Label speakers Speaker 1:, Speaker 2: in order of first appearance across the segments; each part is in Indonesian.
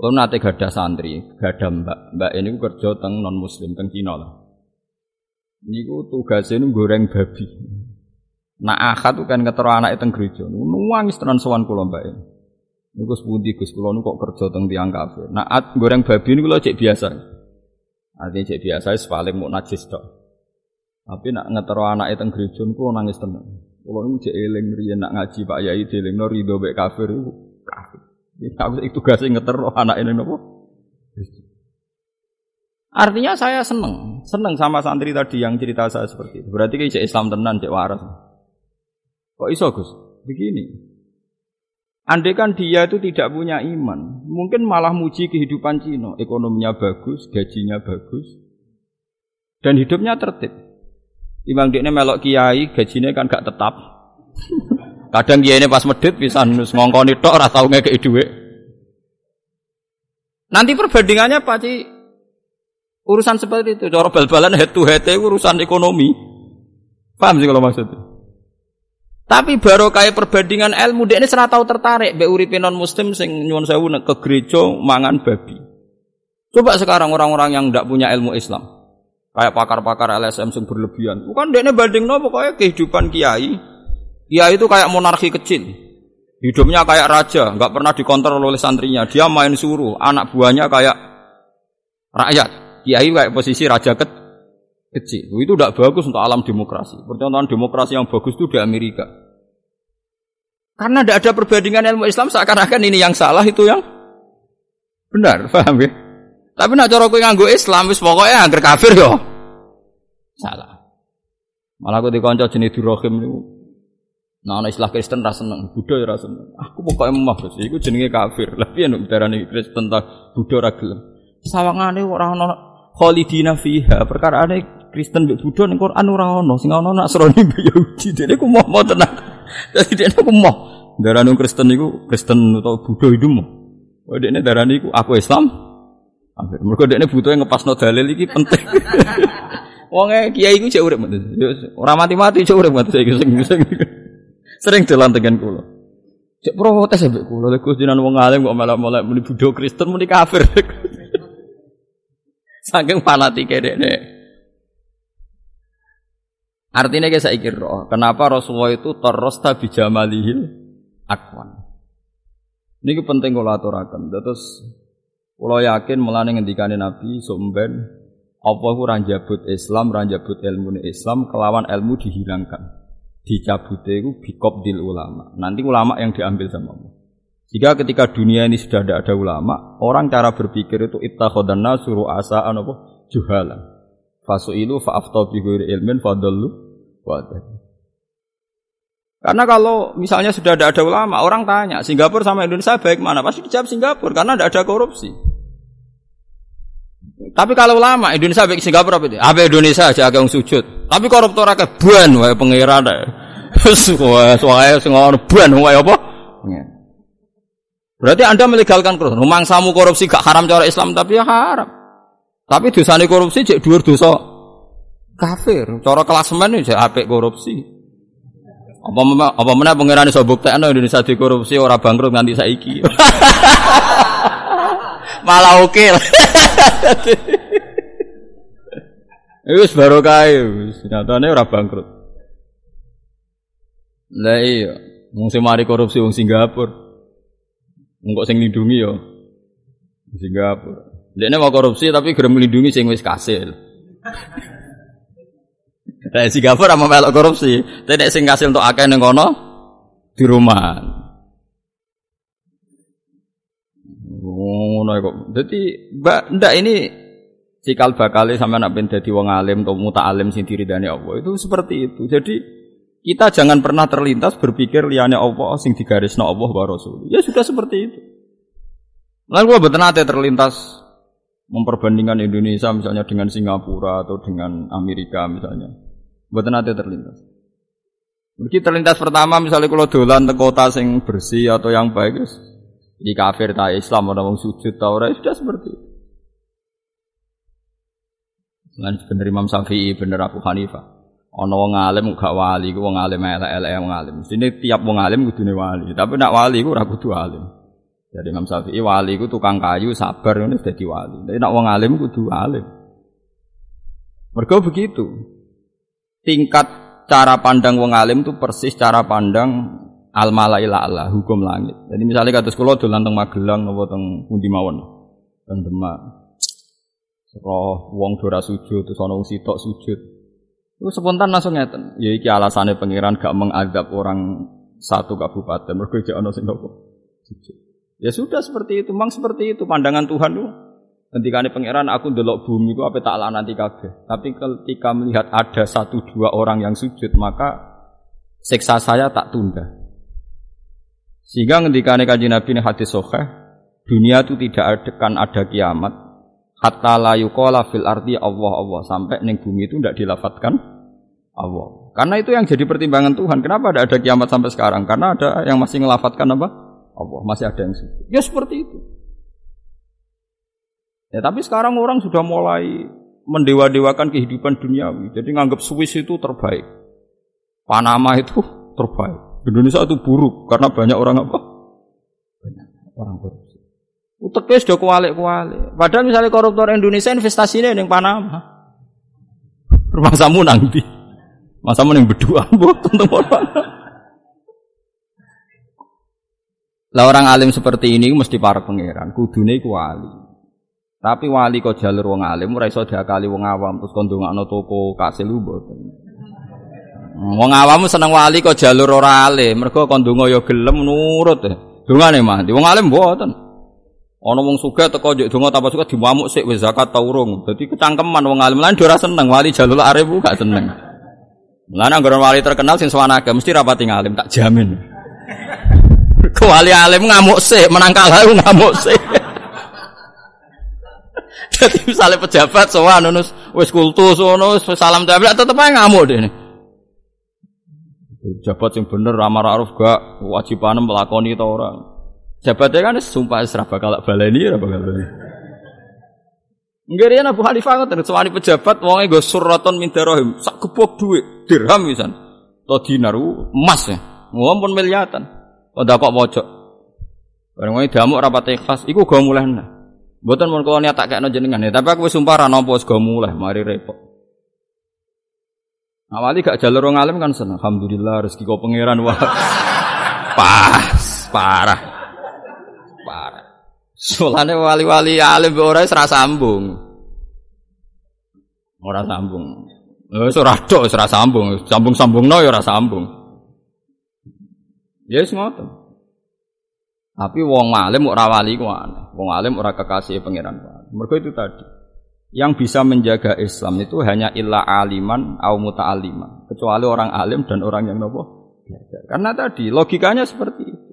Speaker 1: Kalau nate gada santri, gada mbak, mbak ini kerja teng non muslim teng Cina lah. Niku tugasnya nu goreng babi. Nah akad tuh kan ketero anak teng gereja, nuangis tenan sowan kula mbak ini. Niku sepundi Gus kula nu kok kerja teng tiang kafir. Nah goreng babi ini kula cek biasa. Artinya cek biasa paling mau najis tok. Tapi nak ngetero anak teng gereja niku nangis tenan. Kula nu cek eling riyen nak ngaji Pak Yai dielingno rido mek kafir kafir. Aku itu gak ngeter anak ini nopo. Artinya saya seneng, seneng sama santri tadi yang cerita saya seperti itu. Berarti kayak Islam tenan, cek waras. Kok iso Gus? Begini. Andai kan dia itu tidak punya iman, mungkin malah muji kehidupan Cina. Ekonominya bagus, gajinya bagus, dan hidupnya tertib. Imam dia melok kiai, gajinya kan gak tetap. Kadang kiai ini pas medit bisa ngongkoni tok ora tau ngekeki. Nanti perbandingannya apa sih? Urusan seperti itu, cara bal-balan head to head urusan ekonomi. Paham sih kalau maksudnya? Tapi baru kayak perbandingan ilmu dia ini serata tahu tertarik be uripe non muslim sing nyuwun sewu ke gereja mangan babi. Coba sekarang orang-orang yang tidak punya ilmu Islam, kayak pakar-pakar LSM yang berlebihan, bukan dia ini banding no pokoknya kehidupan kiai, Kiai itu kayak monarki kecil. Hidupnya kayak raja, nggak pernah dikontrol oleh santrinya. Dia main suruh, anak buahnya kayak rakyat. Kiai kayak posisi raja ke kecil. Itu tidak bagus untuk alam demokrasi. Percontohan demokrasi yang bagus itu di Amerika. Karena tidak ada perbandingan ilmu Islam seakan-akan ini yang salah itu yang benar, paham ya? Tapi nak cara kowe nganggo Islam wis pokoknya angger kafir yo. Salah. Malah aku dikonco jenis Durrahim niku Nah, ana istilah Kristen ra seneng, Buddha ra seneng. Aku pokoke emah Gus, iku jenenge kafir. Lah piye nek darani Kristen ta Buddha ra gelem. Sawangane ora ana khalidina fiha. Perkarane Kristen mbek Buddha ning Quran ora ana, sing ana Nasrani mbek Yahudi. Dene ku mau mau tenang. Dadi dene ku mau. Darani Kristen iku Kristen utawa Buddha itu mau. Oh dene darani iku aku Islam. Kafir. Mergo dene butuhe ngepasno dalil iki penting. Wonge kiai iku cek urip Ora mati-mati cek urip saiki sing Sering jalan dengan kulo. Cek protes sampai kulo. Gus jinan wong alim kok malah malah muni Buddha Kristen muni kafir. Saking fanatik dek Artinya kayak saya kira, kenapa Rasulullah itu terus tabi jamalihil akwan. Ini penting kalau aturakan. Terus kalau yakin melani ngendikane Nabi sumben apa ku ranjabut Islam, ranjabut ilmu Islam kelawan ilmu dihilangkan dicabute itu dil ulama. Nanti ulama yang diambil sama Allah. Jika ketika dunia ini sudah tidak ada ulama, orang cara berpikir itu ittakhadanna suruh asa apa juhala. Fasu'ilu fa'aftau bi ghairi ilmin fadallu wa Karena kalau misalnya sudah tidak ada ulama, orang tanya, Singapura sama Indonesia baik mana? Pasti dijawab Singapura karena tidak ada korupsi. Tapi kalau ulama Indonesia baik Singapura apa itu? Apa Indonesia aja agak sujud. Tapi koruptor agak buan wae pangeran. Soalnya sing buan wae apa? Iya. Berarti Anda melegalkan korupsi. Rumang samu korupsi gak haram cara Islam tapi ya haram. Tapi dosane korupsi cek dhuwur dosa kafir. Cara klasemen cek apik korupsi. Apa apa meneh pangeran iso buktekno Indonesia dikorupsi ora bangkrut nganti saiki. Malah oke. Itu baru kaya, nyatanya ora bangkrut. Lah iya, wong sing mari korupsi wong Singapura. Engkok sing lindungi yo. Singapura. Dia mau korupsi tapi gerem melindungi sing wis kasil. Lah Singapura mau melok korupsi, tapi sing kasil untuk akeh ning kono di rumah. Ngono kok. Dadi mbak ndak ini cikal bakale sama nak ben dadi wong alim atau muta alim sing diridani Allah itu seperti itu. Jadi kita jangan pernah terlintas berpikir liane Allah sing digarisno Allah wa Rasul. Ya sudah seperti itu. Lalu gua betul terlintas memperbandingkan Indonesia misalnya dengan Singapura atau dengan Amerika misalnya. Betul terlintas. Mungkin terlintas pertama misalnya kalau dolan ke kota sing bersih atau yang baik di kafir ta Islam wong sujud ta ora ya sudah seperti itu. Lan bener Imam Syafi'i bener Abu Hanifah. Ana wong alim gak wali, ku wong alim elek-elek wong alim. Sini tiap wong alim kudune wali, tapi nak wali ku ora kudu alim. Jadi Imam Syafi'i wali itu tukang kayu sabar ini sudah wali. Tapi nak wong alim kudu alim. Mereka begitu. Tingkat cara pandang wong alim itu persis cara pandang al malaila Allah hukum langit. Jadi misalnya kata sekolah dolan teng Magelang napa teng pundi mawon. Teng Demak. Roh wong dora sujud terus ana wong sitok sujud. Itu spontan langsung ngeten. Ya iki alasannya pangeran gak mengadab orang satu kabupaten. Mergo jek ana sing. Ya sudah seperti itu, memang seperti itu pandangan Tuhan itu. Ketika ini pangeran aku delok bumi itu apa tak nanti kabeh. Tapi ketika melihat ada satu dua orang yang sujud maka siksa saya tak tunda. Sehingga ketika ini Nabi ini hadis soheh, dunia itu tidak akan ada kiamat. Hatta la yuqala fil arti Allah Allah sampai neng bumi itu tidak dilafatkan Allah. Karena itu yang jadi pertimbangan Tuhan. Kenapa ada ada kiamat sampai sekarang? Karena ada yang masih ngelafatkan apa? Allah. Masih ada yang sujud. Ya seperti itu. Ya tapi sekarang orang sudah mulai mendewa-dewakan kehidupan duniawi. Jadi nganggap Swiss itu terbaik. Panama itu terbaik. Indonesia itu buruk karena banyak orang apa? Banyak orang korupsi. Uteknya sudah kualik-kualik. Padahal misalnya koruptor Indonesia investasinya yang Panama. Rumah samu nanti. Masa yang berdua, buat teman Lah orang alim seperti ini mesti para pangeran, kudune iku wali. Tapi wali kok jalur wong alim ora iso diakali wong awam terus kon ndongakno toko kasil mboten. Wong awam seneng wali kok jalur ora alim, mergo kon ndonga ya gelem nurut. Dongane mah, wong alim mboten. Ana wong sugih teko njek donga tanpa suka diwamuk sik wis zakat ta urung. Dadi kecangkeman wong alim lan ora seneng wali jalur arep gak seneng. Lan anggere wali terkenal sing sawanage mesti rapati ngalim tak jamin. Wali alim ngamuk sih, menang kalah ngamuk sih. Jadi misalnya pejabat soal nunus wes kultus nunus salam tablet tetep aja ngamuk deh nih. Pejabat yang bener ramah raruf gak wajiban melakoni itu orang. Jabatnya kan sumpah serah bakal baleni ya bakal baleni. Dia Abu Hanifah ngoten sewani pejabat wonge nggo surraton min darahim sak gebok duit dirham misan. To dinaru emas ya. Mumpun miliatan. Kok pojok. Bareng wae damuk rapat ikhlas, iku go mulai nah. Mboten mun kula niat tak kekno jenengan ya, tapi aku wis sumpah ra nampa wis go mulai, mari repot. Awali gak jalur wong alim kan seneng. Alhamdulillah rezeki kau pangeran wah. Pas, parah. Parah. Solane wali-wali alim ora ora sambung. Ora sambung. Wis ora tok ora sambung. Sambung-sambungno ya ora sambung. Ya yes, ngoten. Tapi wong alim ora wali ku aneh. Wong alim ora kekasih pangeran Mergo itu tadi. Yang bisa menjaga Islam itu hanya illa aliman au muta'aliman. Kecuali orang alim dan orang yang nopo. Karena tadi logikanya seperti itu.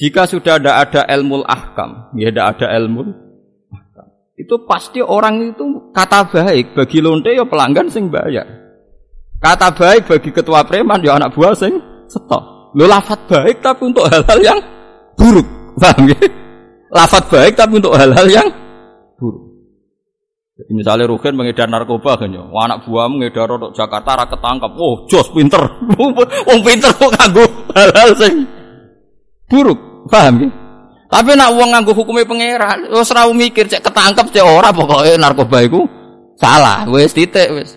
Speaker 1: Jika sudah ada ada ilmu ahkam, ya ada ada ilmu. Itu pasti orang itu kata baik bagi lonte ya pelanggan sing bayar. Kata baik bagi ketua preman ya anak buah sing stop. Lo lafat baik tapi untuk hal-hal yang buruk. Paham ya? Lafat baik tapi untuk hal-hal yang buruk. Jadi misalnya Rugen mengedar narkoba kan ya. Anak buah mengedar untuk Jakarta rak ketangkap. Oh, jos pinter. Wong pinter kok nganggo hal-hal sing buruk. Paham ya? Tapi nak uang nganggo hukumnya pangeran, wis ora mikir cek ketangkep cek ora pokoknya narkoba itu salah. Wes titik wes.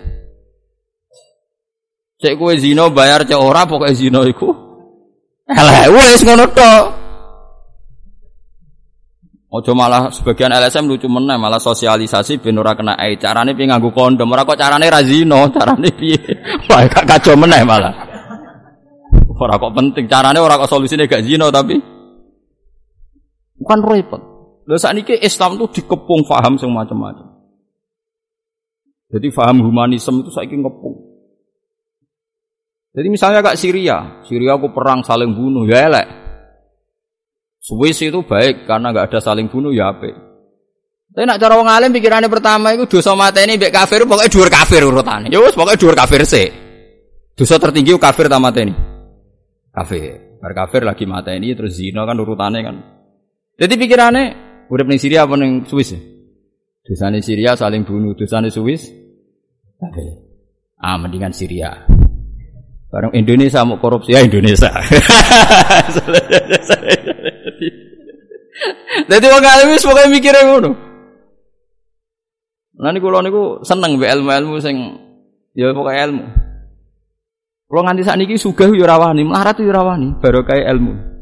Speaker 1: Cek kue zino bayar cek ora pokoknya zino iku Elek wis ngono tok. Ojo malah sebagian LSM lucu meneh malah sosialisasi ben ora kena ai. Carane piye nganggo kondom, ora kok carane ra zina, carane piye. Wah, kacau meneh malah. Ora kok penting, carane ora kok solusine gak zina tapi bukan repot. Lha sakniki Islam tuh dikepung faham sing macam-macam. Jadi faham humanisme itu saiki ngepung. Jadi misalnya kak Syria, Syria aku perang saling bunuh, ya elek. Swiss itu baik karena nggak ada saling bunuh ya apa. Tapi nak cara wong alim pikirannya pertama itu dosa mata ini bek kafir pokoknya dua kafir urutannya. Ya wes pokoknya dua kafir sih. Dosa tertinggi kafir tak mata ini. Kafir. Bar kafir lagi mata ini terus zina kan urutannya kan. Jadi pikirannya udah ning Syria apa ning Swiss ya? Syria saling bunuh, dosane Swiss. Ah mendingan Syria. Barang Indonesia mau korupsi ya Indonesia. Jadi wong alim wis pokoke mikire ngono. Lah niku kula niku seneng mbek ilmu-ilmu sing ya pokoke ilmu. Kula nganti sakniki sugih yo rawani, melarat yo rawani, barokah ilmu.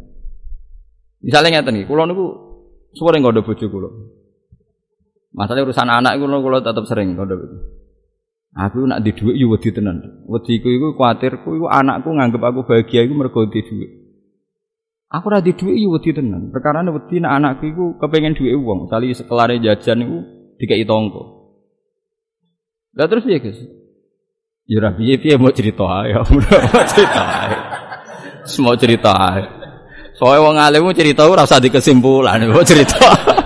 Speaker 1: Misalnya ngeten iki, kula niku suwere nggondo bojo kula. Masalah urusan anak iku kula tetep sering nggondo bojo. Aku nak di dhuwit yo wedi tenan. Wediku iku kuwatirku iku anakku nganggep aku bahagia iku mergo di dhuwit. Aku ora di dhuwit yo wedi tenan. Perkara wedi nak anakku iku kepengin dhuwit wong, kali sekelare jajan iku dikai tonggo. Lah terus piye, Gus? Ya ora mau cerita ae, mau cerita. Semua cerita. Soale wong alim cerita ora usah dikesimpulan, mau cerita.